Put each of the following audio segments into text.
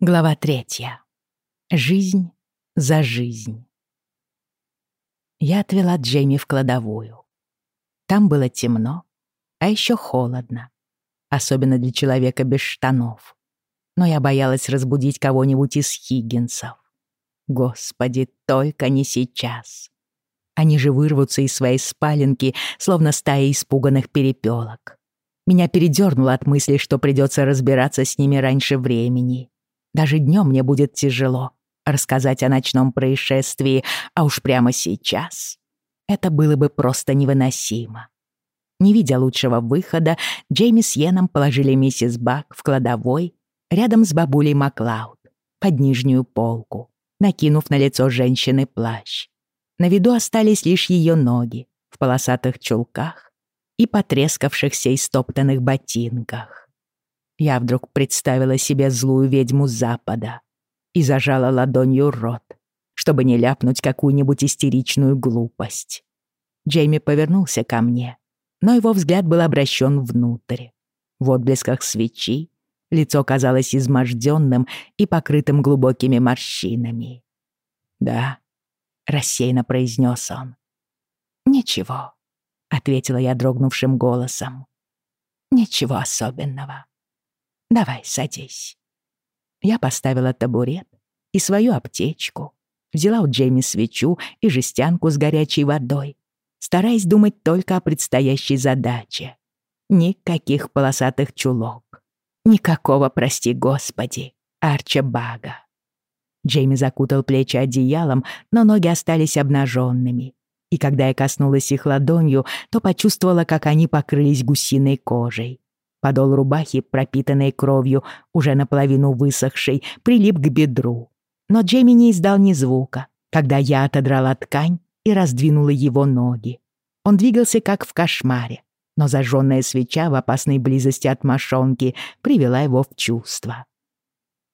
Глава третья. Жизнь за жизнь. Я отвела Джейми в кладовую. Там было темно, а еще холодно. Особенно для человека без штанов. Но я боялась разбудить кого-нибудь из Хиггинсов. Господи, только не сейчас. Они же вырвутся из своей спаленки, словно стая испуганных перепелок. Меня передернуло от мысли, что придется разбираться с ними раньше времени. Даже днем мне будет тяжело рассказать о ночном происшествии, а уж прямо сейчас это было бы просто невыносимо. Не видя лучшего выхода, Джейми с Йеном положили миссис Бак в кладовой рядом с бабулей Маклауд под нижнюю полку, накинув на лицо женщины плащ. На виду остались лишь ее ноги в полосатых чулках и потрескавшихся и стоптанных ботинках. Я вдруг представила себе злую ведьму Запада и зажала ладонью рот, чтобы не ляпнуть какую-нибудь истеричную глупость. Джейми повернулся ко мне, но его взгляд был обращен внутрь. В отблесках свечи лицо казалось изможденным и покрытым глубокими морщинами. «Да», — рассеянно произнес он. «Ничего», — ответила я дрогнувшим голосом. «Ничего особенного». Давай, садись». Я поставила табурет и свою аптечку, взяла у Джейми свечу и жестянку с горячей водой, стараясь думать только о предстоящей задаче. Никаких полосатых чулок. Никакого, прости господи, арчебага. Джейми закутал плечи одеялом, но ноги остались обнаженными. И когда я коснулась их ладонью, то почувствовала, как они покрылись гусиной кожей. Подол рубахи, пропитанной кровью, уже наполовину высохшей, прилип к бедру. Но Джейми не издал ни звука, когда я отодрала ткань и раздвинула его ноги. Он двигался как в кошмаре, но зажженная свеча в опасной близости от мошонки привела его в чувство.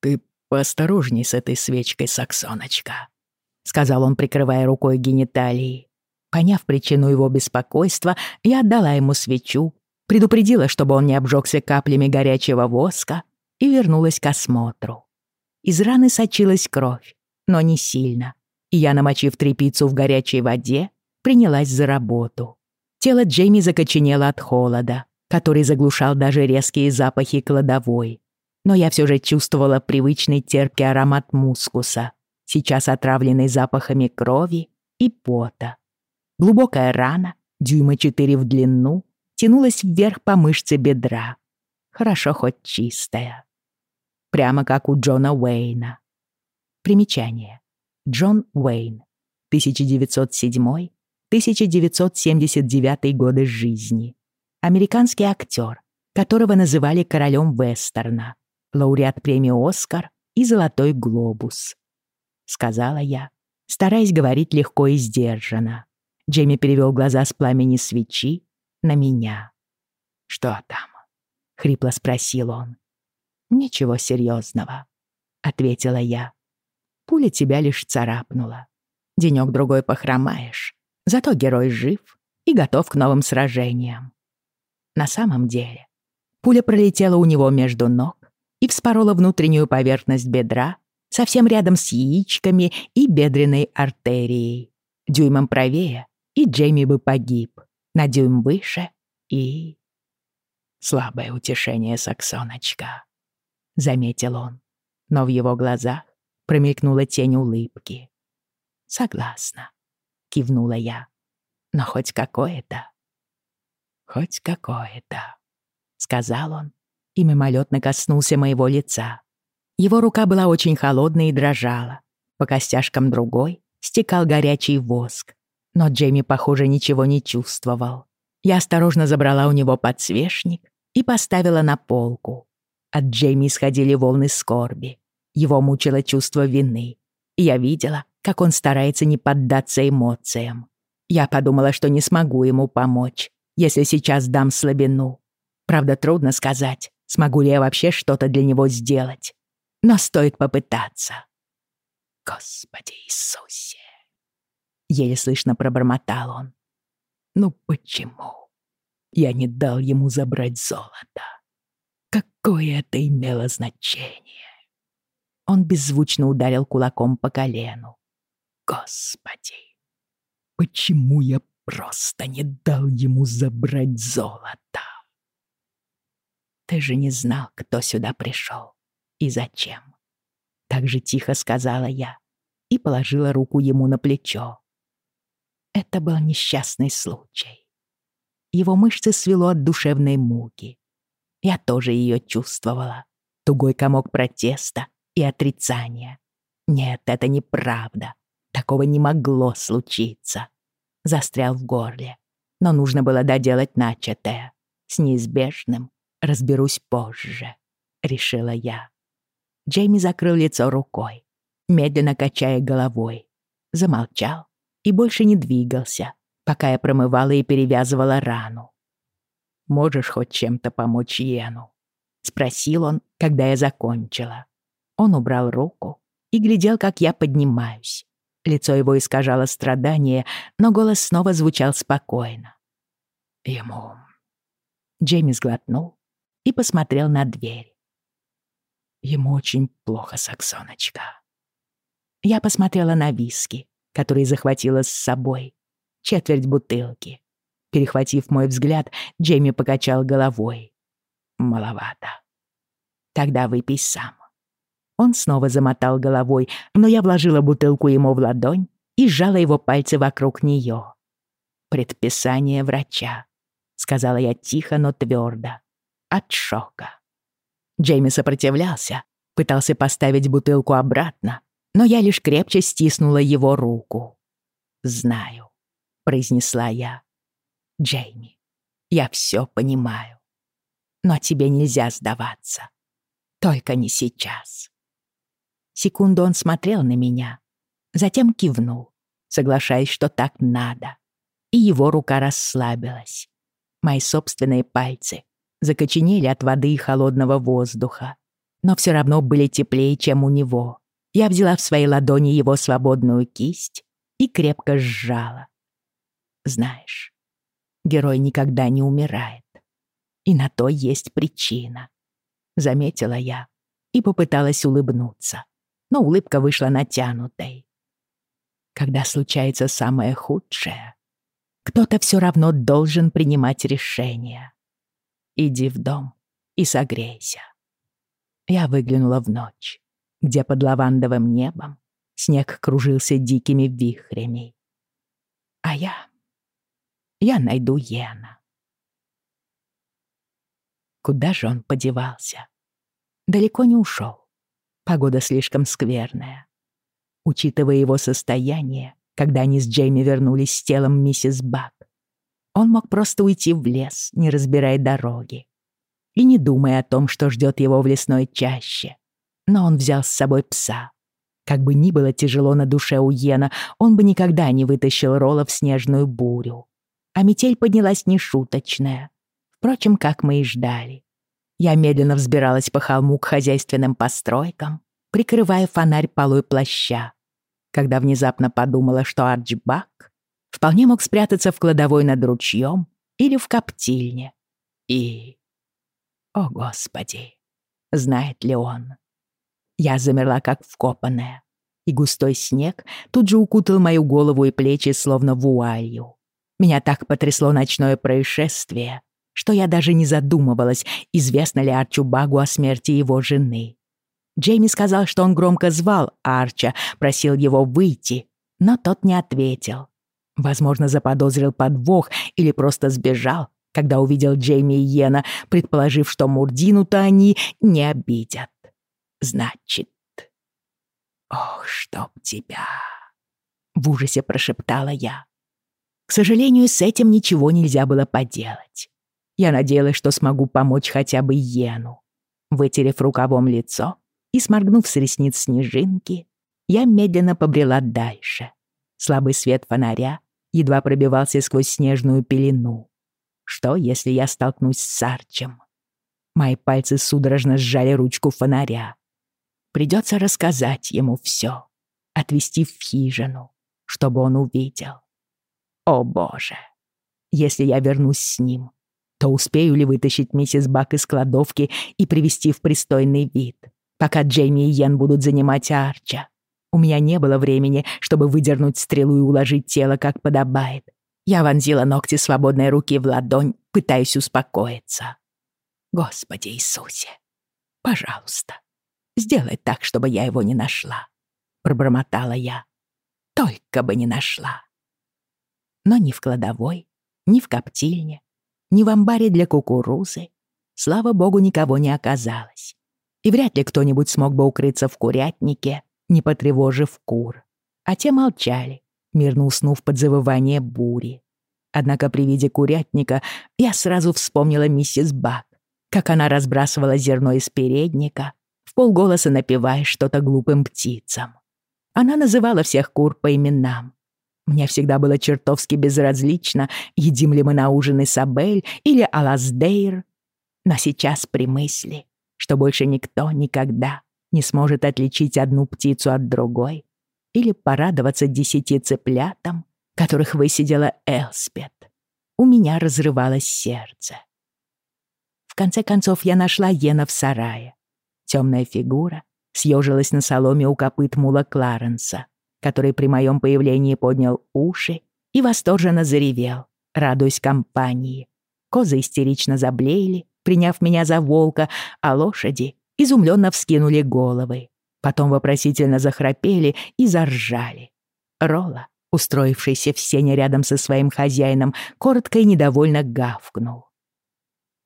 «Ты поосторожней с этой свечкой, Саксоночка», — сказал он, прикрывая рукой гениталии. Поняв причину его беспокойства, я отдала ему свечу предупредила, чтобы он не обжегся каплями горячего воска, и вернулась к осмотру. Из раны сочилась кровь, но не сильно, и я, намочив тряпицу в горячей воде, принялась за работу. Тело Джейми закоченело от холода, который заглушал даже резкие запахи кладовой. Но я все же чувствовала привычный терпкий аромат мускуса, сейчас отравленный запахами крови и пота. Глубокая рана, дюйма четыре в длину, тянулась вверх по мышце бедра. Хорошо хоть чистая. Прямо как у Джона Уэйна. Примечание. Джон Уэйн. 1907-1979 годы жизни. Американский актер, которого называли королем вестерна, лауреат премии «Оскар» и «Золотой глобус». Сказала я, стараясь говорить легко и сдержанно. Джейми перевел глаза с пламени свечи на меня. «Что там?» — хрипло спросил он. «Ничего серьезного, ответила я. «Пуля тебя лишь царапнула. Денёк-другой похромаешь, зато герой жив и готов к новым сражениям». На самом деле, пуля пролетела у него между ног и вспорола внутреннюю поверхность бедра совсем рядом с яичками и бедренной артерией. Дюймом правее, и Джейми бы погиб на дюйм выше и... «Слабое утешение, Саксоночка», — заметил он, но в его глазах промелькнула тень улыбки. «Согласна», — кивнула я, — «но хоть какое-то». «Хоть какое-то», — сказал он и мимолетно коснулся моего лица. Его рука была очень холодной и дрожала. По костяшкам другой стекал горячий воск, но Джейми, похоже, ничего не чувствовал. Я осторожно забрала у него подсвечник и поставила на полку. От Джейми исходили волны скорби. Его мучило чувство вины. И я видела, как он старается не поддаться эмоциям. Я подумала, что не смогу ему помочь, если сейчас дам слабину. Правда, трудно сказать, смогу ли я вообще что-то для него сделать. Но стоит попытаться. Господи Иисусе! Еле слышно пробормотал он. Ну почему? Я не дал ему забрать золото. Какое это имело значение? Он беззвучно ударил кулаком по колену. Господи, почему я просто не дал ему забрать золото? Ты же не знал, кто сюда пришел и зачем. Так же тихо сказала я и положила руку ему на плечо. Это был несчастный случай. Его мышцы свело от душевной муки. Я тоже ее чувствовала. Тугой комок протеста и отрицания. Нет, это неправда. Такого не могло случиться. Застрял в горле. Но нужно было доделать начатое. С неизбежным разберусь позже, решила я. Джейми закрыл лицо рукой, медленно качая головой. Замолчал и больше не двигался, пока я промывала и перевязывала рану. «Можешь хоть чем-то помочь Йену?» — спросил он, когда я закончила. Он убрал руку и глядел, как я поднимаюсь. Лицо его искажало страдание, но голос снова звучал спокойно. «Ему...» Джейми сглотнул и посмотрел на дверь. «Ему очень плохо, Саксоночка». Я посмотрела на виски, которые захватила с собой. Четверть бутылки. Перехватив мой взгляд, Джейми покачал головой. «Маловато. Тогда выпей сам». Он снова замотал головой, но я вложила бутылку ему в ладонь и сжала его пальцы вокруг нее. «Предписание врача», — сказала я тихо, но твердо. От шока. Джейми сопротивлялся, пытался поставить бутылку обратно, но я лишь крепче стиснула его руку. «Знаю», — произнесла я. «Джейми, я все понимаю. Но тебе нельзя сдаваться. Только не сейчас». Секунду он смотрел на меня, затем кивнул, соглашаясь, что так надо. И его рука расслабилась. Мои собственные пальцы закоченели от воды и холодного воздуха, но все равно были теплее, чем у него. Я взяла в свои ладони его свободную кисть и крепко сжала. Знаешь, герой никогда не умирает. И на то есть причина. Заметила я и попыталась улыбнуться но улыбка вышла натянутой. Когда случается самое худшее, кто-то все равно должен принимать решение. Иди в дом и согрейся. Я выглянула в ночь, где под лавандовым небом снег кружился дикими вихрями. А я... я найду Йена. Куда же он подевался? Далеко не ушел. Погода слишком скверная. Учитывая его состояние, когда они с Джейми вернулись с телом миссис Бак, он мог просто уйти в лес, не разбирая дороги. И не думая о том, что ждет его в лесной чаще. Но он взял с собой пса. Как бы ни было тяжело на душе у Йена, он бы никогда не вытащил Ролла в снежную бурю. А метель поднялась нешуточная. Впрочем, как мы и ждали. Я медленно взбиралась по холму к хозяйственным постройкам, прикрывая фонарь полой плаща, когда внезапно подумала, что Арчбак вполне мог спрятаться в кладовой над ручьем или в коптильне. И... О, Господи! Знает ли он? Я замерла, как вкопанная, и густой снег тут же укутал мою голову и плечи, словно вуалью. Меня так потрясло ночное происшествие, что я даже не задумывалась, известно ли Арчу Багу о смерти его жены. Джейми сказал, что он громко звал Арча, просил его выйти, но тот не ответил. Возможно, заподозрил подвох или просто сбежал, когда увидел Джейми и Йена, предположив, что Мурдину-то они не обидят. Значит... «Ох, чтоб тебя!» — в ужасе прошептала я. К сожалению, с этим ничего нельзя было поделать. Я надеялась, что смогу помочь хотя бы Йену. Вытерев рукавом лицо и сморгнув с ресниц снежинки, я медленно побрела дальше. Слабый свет фонаря едва пробивался сквозь снежную пелену. Что, если я столкнусь с Арчем? Мои пальцы судорожно сжали ручку фонаря. Придется рассказать ему все, отвезти в хижину, чтобы он увидел. О боже, если я вернусь с ним, то успею ли вытащить миссис Бак из кладовки и привести в пристойный вид, пока Джейми и Йен будут занимать Арча. У меня не было времени, чтобы выдернуть стрелу и уложить тело, как подобает. Я вонзила ногти свободной руки в ладонь, пытаясь успокоиться. Господи Иисусе, пожалуйста, сделай так, чтобы я его не нашла. Пробормотала я. Только бы не нашла. Но ни в кладовой, ни в коптильне, ни в амбаре для кукурузы, слава богу, никого не оказалось. И вряд ли кто-нибудь смог бы укрыться в курятнике, не потревожив кур. А те молчали, мирно уснув под завывание бури. Однако при виде курятника я сразу вспомнила миссис Бак, как она разбрасывала зерно из передника, в полголоса напевая что-то глупым птицам. Она называла всех кур по именам. Мне всегда было чертовски безразлично, едим ли мы на ужин Исабель или Алаздейр. Но сейчас при мысли, что больше никто никогда не сможет отличить одну птицу от другой или порадоваться десяти цыплятам, которых высидела Элспет, у меня разрывалось сердце. В конце концов я нашла Йена в сарае. Темная фигура съежилась на соломе у копыт мула Кларенса, который при моем появлении поднял уши и восторженно заревел, радуясь компании. Козы истерично заблеяли, приняв меня за волка, а лошади изумленно вскинули головы. Потом вопросительно захрапели и заржали. Рола, устроившийся в сене рядом со своим хозяином, коротко и недовольно гавкнул.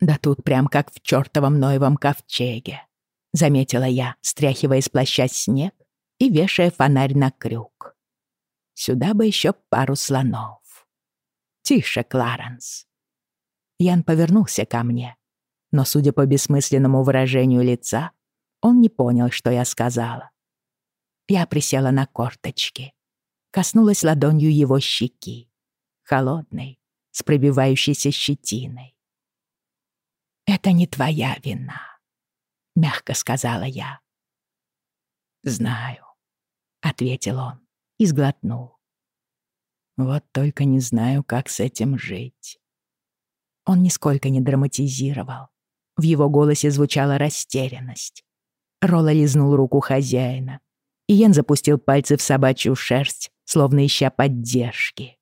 «Да тут прям как в чертовом Ноевом ковчеге», — заметила я, стряхивая с плаща снег и вешая фонарь на крюк. «Сюда бы еще пару слонов». «Тише, Кларенс». Ян повернулся ко мне, но, судя по бессмысленному выражению лица, он не понял, что я сказала. Я присела на корточки, коснулась ладонью его щеки, холодной, с пробивающейся щетиной. «Это не твоя вина», — мягко сказала я. «Знаю», — ответил он и сглотнул. «Вот только не знаю, как с этим жить». Он нисколько не драматизировал. В его голосе звучала растерянность. Ролла лизнул руку хозяина. Иен запустил пальцы в собачью шерсть, словно ища поддержки.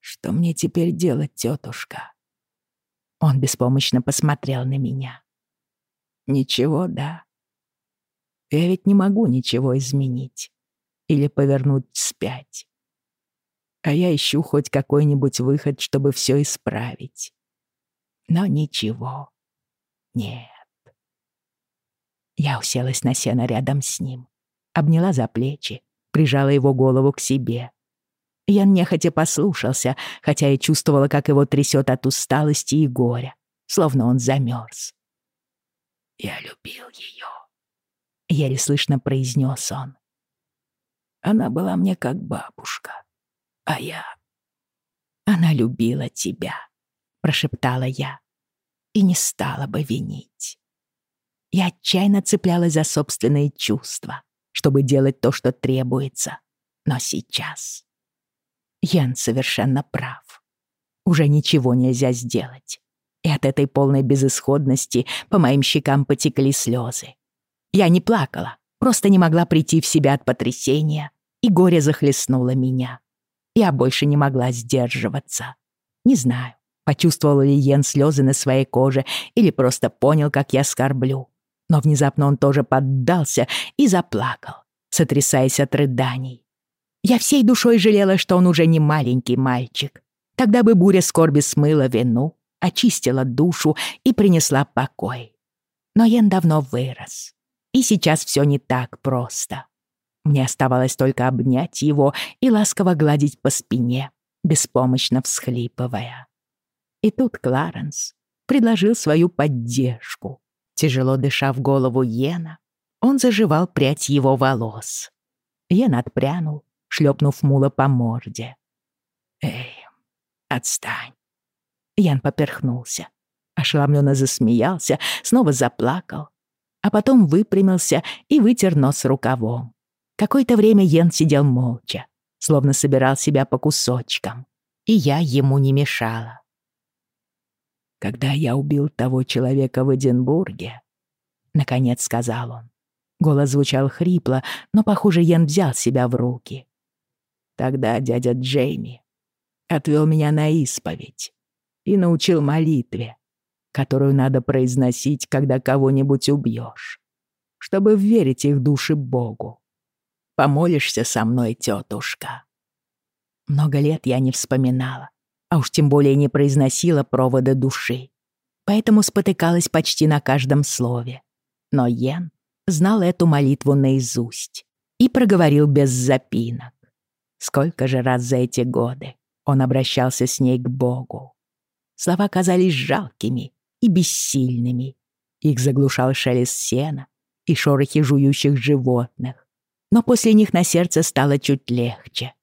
«Что мне теперь делать, тетушка?» Он беспомощно посмотрел на меня. «Ничего, да. Я ведь не могу ничего изменить или повернуть вспять. А я ищу хоть какой-нибудь выход, чтобы все исправить. Но ничего. Нет. Я уселась на сено рядом с ним, обняла за плечи, прижала его голову к себе. Ян нехотя послушался, хотя и чувствовала, как его трясет от усталости и горя, словно он замерз. «Я любил ее», — еле слышно произнес он. «Она была мне как бабушка, а я...» «Она любила тебя», — прошептала я, — «и не стала бы винить». Я отчаянно цеплялась за собственные чувства, чтобы делать то, что требуется. Но сейчас... Ян совершенно прав. Уже ничего нельзя сделать. И от этой полной безысходности по моим щекам потекли слезы. Я не плакала, просто не могла прийти в себя от потрясения, и горе захлестнуло меня. Я больше не могла сдерживаться. Не знаю, почувствовал ли Йен слезы на своей коже или просто понял, как я скорблю. Но внезапно он тоже поддался и заплакал, сотрясаясь от рыданий. Я всей душой жалела, что он уже не маленький мальчик. Тогда бы буря скорби смыла вину, очистила душу и принесла покой. Но Йен давно вырос. И сейчас все не так просто. Мне оставалось только обнять его и ласково гладить по спине, беспомощно всхлипывая. И тут Кларенс предложил свою поддержку. Тяжело дыша в голову Йена, он заживал прядь его волос. Йен отпрянул, шлепнув мула по морде. «Эй, отстань!» Ян поперхнулся, ошеломленно засмеялся, снова заплакал, а потом выпрямился и вытер нос рукавом. Какое-то время Йен сидел молча, словно собирал себя по кусочкам, и я ему не мешала. Когда я убил того человека в Эдинбурге, наконец сказал он, Голос звучал хрипло, но, похоже, Йен взял себя в руки. Тогда дядя Джейми отвел меня на исповедь и научил молитве, которую надо произносить, когда кого-нибудь убьешь, чтобы верить их души Богу. Помолишься со мной, тетушка. Много лет я не вспоминала, а уж тем более не произносила провода души, поэтому спотыкалась почти на каждом слове. Но Йен знал эту молитву наизусть и проговорил без запинок. Сколько же раз за эти годы он обращался с ней к Богу. Слова казались жалкими и бессильными. Их заглушал шелест сена и шорохи жующих животных. Но после них на сердце стало чуть легче.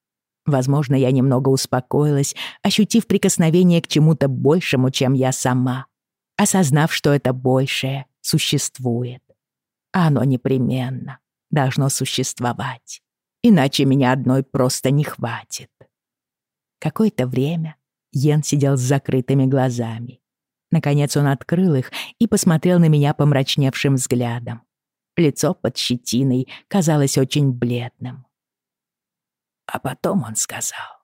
Возможно, я немного успокоилась, ощутив прикосновение к чему-то большему, чем я сама, осознав, что это большее существует. А оно непременно должно существовать, иначе меня одной просто не хватит. Какое-то время Йен сидел с закрытыми глазами. Наконец он открыл их и посмотрел на меня помрачневшим взглядом. Лицо под щетиной казалось очень бледным. А потом он сказал,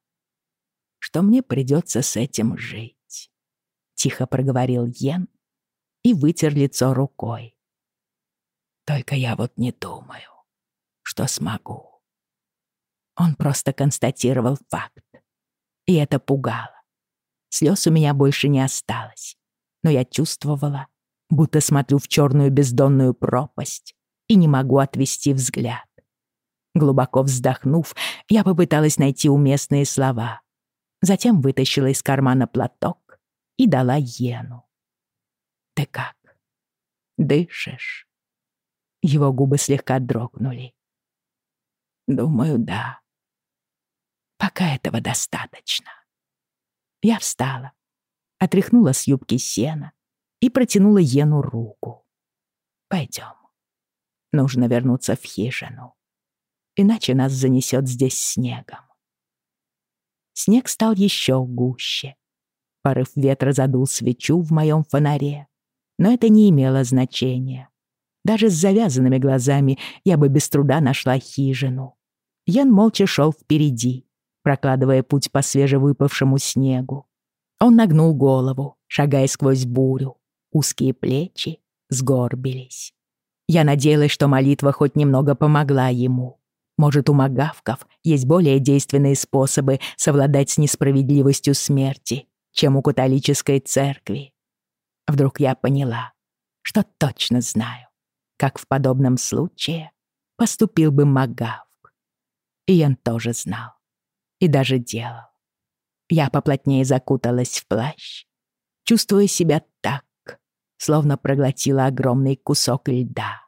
что мне придется с этим жить. Тихо проговорил Йен и вытер лицо рукой. Только я вот не думаю, что смогу. Он просто констатировал факт. И это пугало. Слез у меня больше не осталось. Но я чувствовала, будто смотрю в черную бездонную пропасть и не могу отвести взгляд. Глубоко вздохнув, я попыталась найти уместные слова. Затем вытащила из кармана платок и дала Йену. «Ты как? Дышишь?» Его губы слегка дрогнули. «Думаю, да. Пока этого достаточно». Я встала, отряхнула с юбки сена и протянула Йену руку. «Пойдем. Нужно вернуться в хижину» иначе нас занесет здесь снегом. Снег стал еще гуще. Порыв ветра задул свечу в моем фонаре, но это не имело значения. Даже с завязанными глазами я бы без труда нашла хижину. Ян молча шел впереди, прокладывая путь по свежевыпавшему снегу. Он нагнул голову, шагая сквозь бурю. Узкие плечи сгорбились. Я надеялась, что молитва хоть немного помогла ему. Может, у магавков есть более действенные способы совладать с несправедливостью смерти, чем у католической церкви. Вдруг я поняла, что точно знаю, как в подобном случае поступил бы магавк. И он тоже знал. И даже делал. Я поплотнее закуталась в плащ, чувствуя себя так, словно проглотила огромный кусок льда.